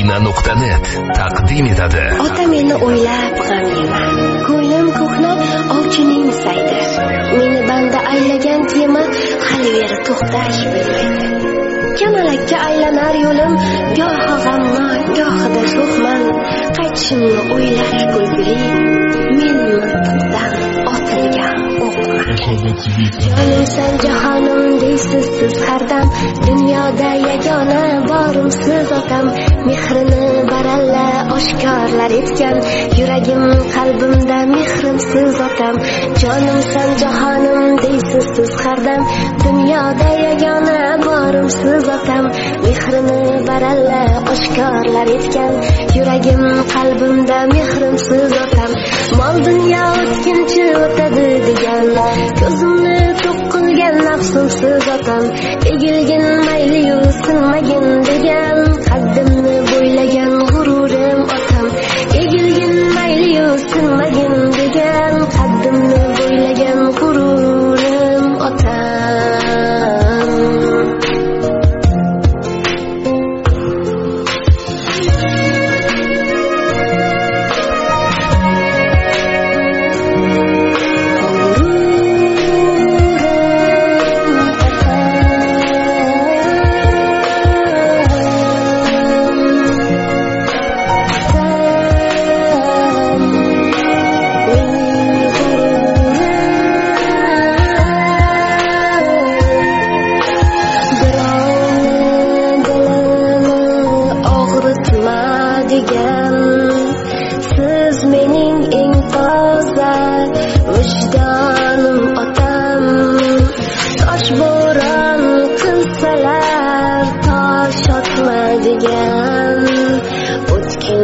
igna net taqdim etadi. Ota meni o'ylab g'am yema ko'nglim ko'hna ovchining saydi meni banda aylagan kema hali beri to'xtash bilmaydi kamalakka aylanar yo'lim goh g'amnon gohida sho'xman qaytishimni o'ylash kulgili o'qman jonimsan jahonim deysiz siz har dam. Dunyoda yagona borim siz otam. Mehrini baralla oshkorlar etgan. Yuragim qalbimda mehrim siz otam. Jonimsan jahonim deysiz siz har dam. Dunyoda yagona borim siz otam mehrini baralla oshkorlar etgan. Yuragim qalbimda mehrimsiz otam mol dunyo o'tkinchi o'tadi degan. Ko'zimni to'q qilgan nafsimsiz otam egilgin mayliyu sinmagin degan.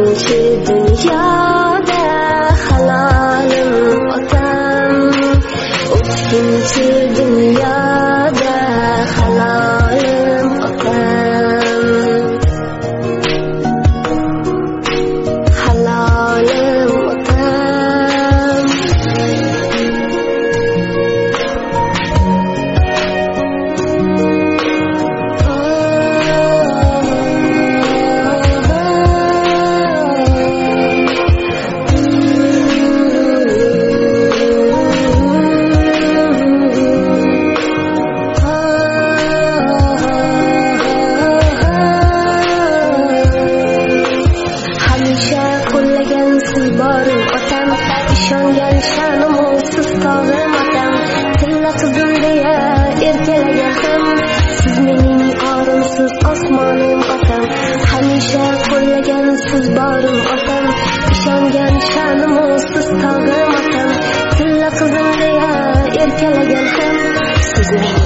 O'tkinchi dunyoda qo'llagan siz borim otam ishongan sha'nim siz tog'im otam. Tilla qizim deya erkalagan ham siz mening orimsiz osmonim otam. Hamisha qo'llagan siz borim otam ishongan sha'nim siz tog'im otam. Tilla qizim deya erkalagan ham siz mening